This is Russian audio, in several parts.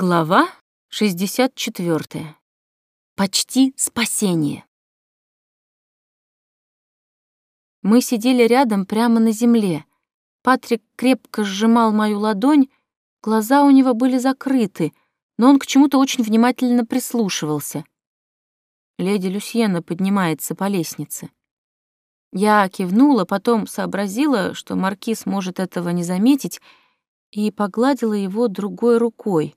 Глава 64. Почти спасение. Мы сидели рядом прямо на земле. Патрик крепко сжимал мою ладонь, глаза у него были закрыты, но он к чему-то очень внимательно прислушивался. Леди Люсьена поднимается по лестнице. Я кивнула, потом сообразила, что маркиз может этого не заметить, и погладила его другой рукой.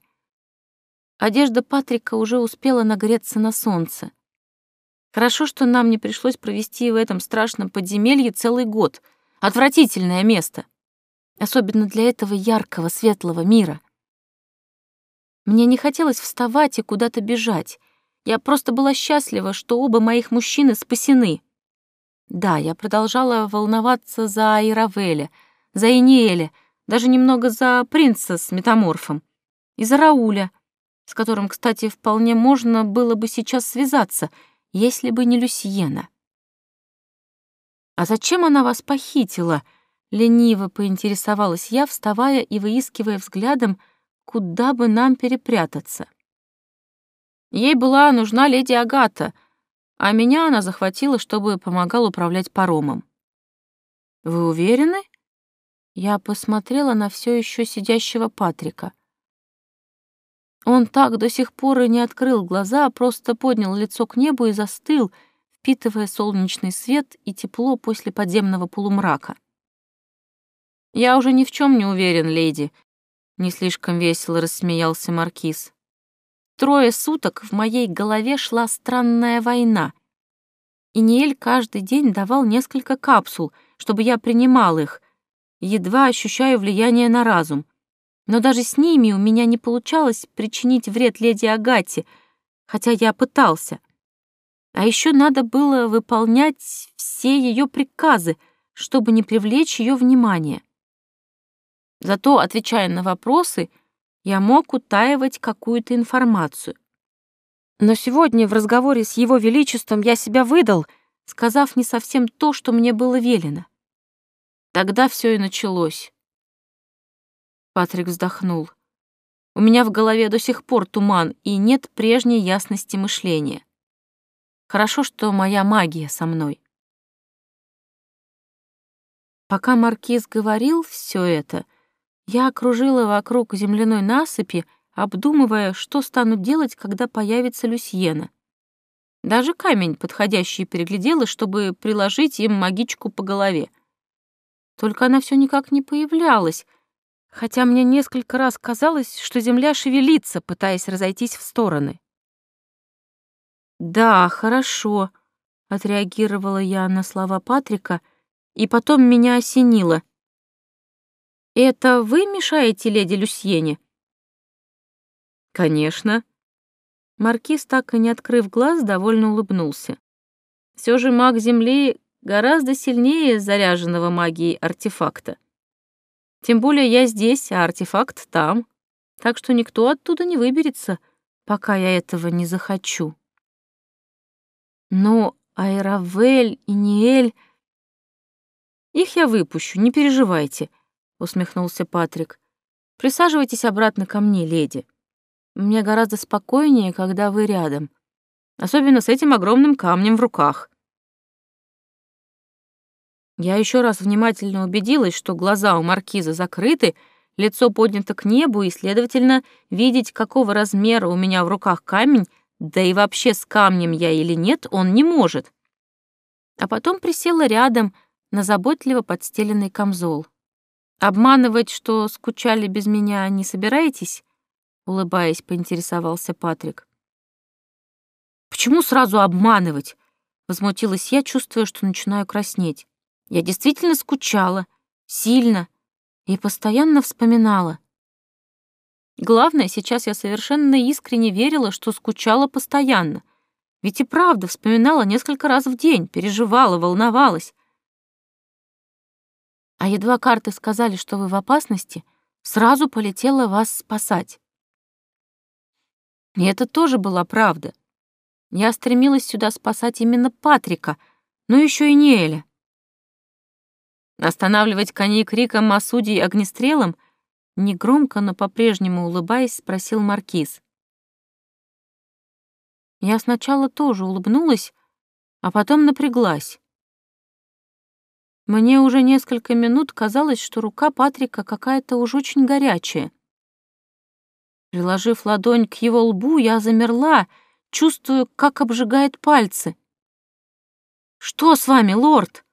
Одежда Патрика уже успела нагреться на солнце. Хорошо, что нам не пришлось провести в этом страшном подземелье целый год. Отвратительное место. Особенно для этого яркого, светлого мира. Мне не хотелось вставать и куда-то бежать. Я просто была счастлива, что оба моих мужчины спасены. Да, я продолжала волноваться за Айравеля, за Иниэля, даже немного за принца с метаморфом и за Рауля — с которым, кстати, вполне можно было бы сейчас связаться, если бы не Люсьена. «А зачем она вас похитила?» — лениво поинтересовалась я, вставая и выискивая взглядом, куда бы нам перепрятаться. Ей была нужна леди Агата, а меня она захватила, чтобы помогал управлять паромом. «Вы уверены?» Я посмотрела на все еще сидящего Патрика. Он так до сих пор и не открыл глаза, а просто поднял лицо к небу и застыл, впитывая солнечный свет и тепло после подземного полумрака. «Я уже ни в чем не уверен, леди», — не слишком весело рассмеялся Маркиз. «Трое суток в моей голове шла странная война. И Ниэль каждый день давал несколько капсул, чтобы я принимал их, едва ощущаю влияние на разум. Но даже с ними у меня не получалось причинить вред леди Агате, хотя я пытался. А еще надо было выполнять все ее приказы, чтобы не привлечь ее внимание. Зато, отвечая на вопросы, я мог утаивать какую-то информацию. Но сегодня в разговоре с его величеством я себя выдал, сказав не совсем то, что мне было велено. Тогда все и началось. Патрик вздохнул. У меня в голове до сих пор туман, и нет прежней ясности мышления. Хорошо, что моя магия со мной. Пока маркиз говорил все это, я окружила вокруг земляной насыпи, обдумывая, что стану делать, когда появится Люсьена. Даже камень подходящий переглядела, чтобы приложить им магичку по голове. Только она все никак не появлялась, хотя мне несколько раз казалось, что земля шевелится, пытаясь разойтись в стороны. «Да, хорошо», — отреагировала я на слова Патрика, и потом меня осенило. «Это вы мешаете леди Люсьене?» «Конечно». Маркиз, так и не открыв глаз, довольно улыбнулся. Все же маг Земли гораздо сильнее заряженного магией артефакта. Тем более я здесь, а артефакт там. Так что никто оттуда не выберется, пока я этого не захочу. Но Айравель и Ниэль... Их я выпущу, не переживайте, усмехнулся Патрик. Присаживайтесь обратно ко мне, леди. Мне гораздо спокойнее, когда вы рядом. Особенно с этим огромным камнем в руках. Я еще раз внимательно убедилась, что глаза у маркиза закрыты, лицо поднято к небу, и, следовательно, видеть, какого размера у меня в руках камень, да и вообще с камнем я или нет, он не может. А потом присела рядом на заботливо подстеленный камзол. «Обманывать, что скучали без меня, не собираетесь?» Улыбаясь, поинтересовался Патрик. «Почему сразу обманывать?» Возмутилась я, чувствуя, что начинаю краснеть. Я действительно скучала, сильно, и постоянно вспоминала. Главное, сейчас я совершенно искренне верила, что скучала постоянно. Ведь и правда вспоминала несколько раз в день, переживала, волновалась. А едва карты сказали, что вы в опасности, сразу полетела вас спасать. И это тоже была правда. Я стремилась сюда спасать именно Патрика, но еще и не Эля. Останавливать коней криком, а судей огнестрелом? Негромко, но по-прежнему улыбаясь, спросил Маркиз. Я сначала тоже улыбнулась, а потом напряглась. Мне уже несколько минут казалось, что рука Патрика какая-то уж очень горячая. Приложив ладонь к его лбу, я замерла, чувствую, как обжигает пальцы. «Что с вами, лорд?»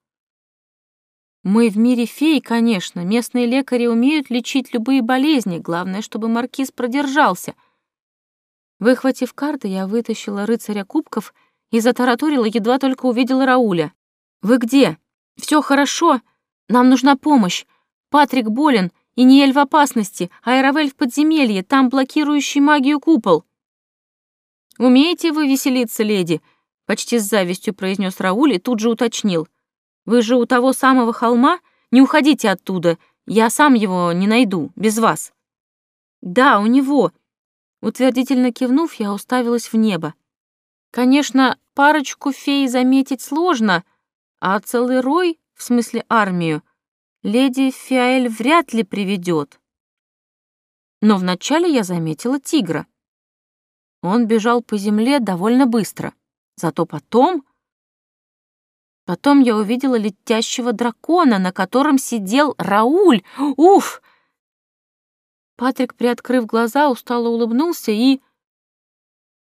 «Мы в мире фей, конечно. Местные лекари умеют лечить любые болезни. Главное, чтобы маркиз продержался». Выхватив карты, я вытащила рыцаря кубков и затараторила, едва только увидела Рауля. «Вы где? Все хорошо? Нам нужна помощь. Патрик болен, и Ниэль в опасности, а Эравель в подземелье, там блокирующий магию купол». «Умеете вы веселиться, леди?» — почти с завистью произнес Рауль и тут же уточнил. «Вы же у того самого холма? Не уходите оттуда, я сам его не найду, без вас». «Да, у него», Утвердительно кивнув, я уставилась в небо. Конечно, парочку фей заметить сложно, а целый рой, в смысле армию, леди Фиаэль вряд ли приведет. Но вначале я заметила тигра. Он бежал по земле довольно быстро. Зато потом... Потом я увидела летящего дракона, на котором сидел Рауль. Уф! Патрик, приоткрыв глаза, устало улыбнулся и...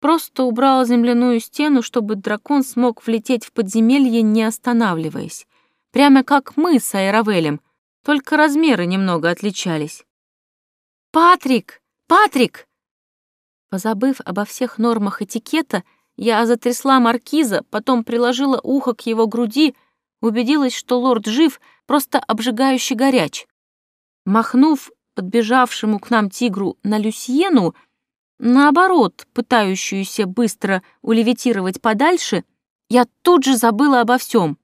Просто убрал земляную стену, чтобы дракон смог влететь в подземелье, не останавливаясь. Прямо как мы с Айравелем, только размеры немного отличались. «Патрик! Патрик!» Позабыв обо всех нормах этикета, я затрясла маркиза, потом приложила ухо к его груди, убедилась, что лорд жив, просто обжигающе горяч. Махнув подбежавшему к нам тигру на Люсьену, наоборот, пытающуюся быстро улевитировать подальше, я тут же забыла обо всем.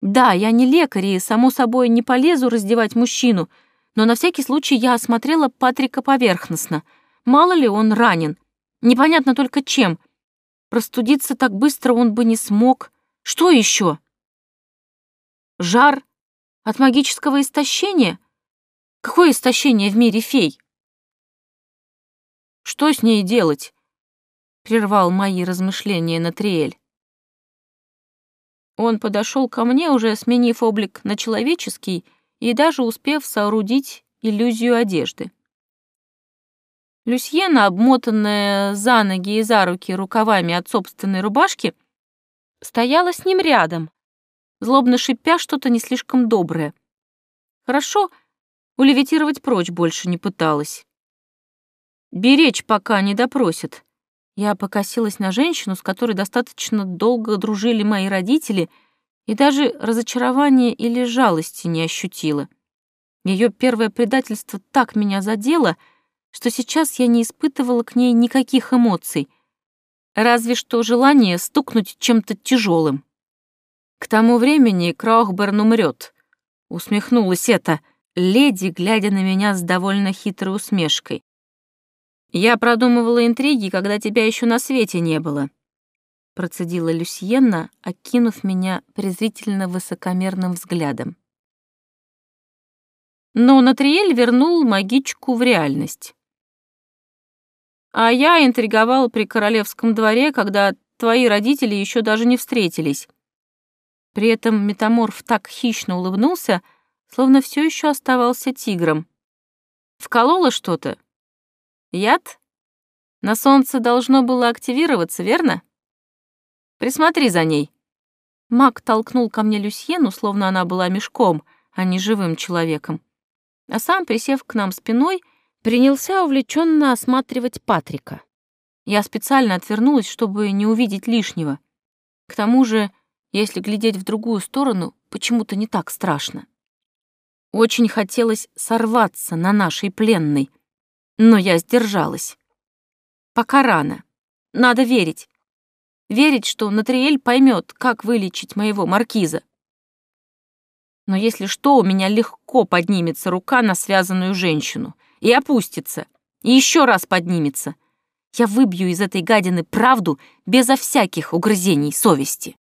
Да, я не лекарь и, само собой, не полезу раздевать мужчину, но на всякий случай я осмотрела Патрика поверхностно. Мало ли он ранен. Непонятно только чем. Простудиться так быстро он бы не смог. Что еще? Жар от магического истощения? Какое истощение в мире фей? Что с ней делать? Прервал мои размышления Натриэль. Он подошел ко мне, уже сменив облик на человеческий и даже успев соорудить иллюзию одежды. Люсьена, обмотанная за ноги и за руки рукавами от собственной рубашки, стояла с ним рядом, злобно шипя что-то не слишком доброе. Хорошо, Улевитировать прочь больше не пыталась. Беречь пока не допросит. Я покосилась на женщину, с которой достаточно долго дружили мои родители, и даже разочарования или жалости не ощутила. Ее первое предательство так меня задело, что сейчас я не испытывала к ней никаких эмоций, разве что желание стукнуть чем-то тяжелым. К тому времени Краухберн умрет. Усмехнулась это — леди, глядя на меня с довольно хитрой усмешкой. «Я продумывала интриги, когда тебя еще на свете не было», процедила Люсьенна, окинув меня презрительно высокомерным взглядом. Но Натриэль вернул магичку в реальность. А я интриговал при королевском дворе, когда твои родители еще даже не встретились. При этом метаморф так хищно улыбнулся, словно все еще оставался тигром. Вколола что-то? Яд? На солнце должно было активироваться, верно? Присмотри за ней. Маг толкнул ко мне Люсьену, словно она была мешком, а не живым человеком. А сам, присев к нам спиной, принялся увлеченно осматривать Патрика. Я специально отвернулась, чтобы не увидеть лишнего. К тому же, если глядеть в другую сторону, почему-то не так страшно. Очень хотелось сорваться на нашей пленной, но я сдержалась. Пока рано. Надо верить. Верить, что Натриэль поймет, как вылечить моего маркиза. Но если что, у меня легко поднимется рука на связанную женщину и опустится, и еще раз поднимется. Я выбью из этой гадины правду безо всяких угрызений совести.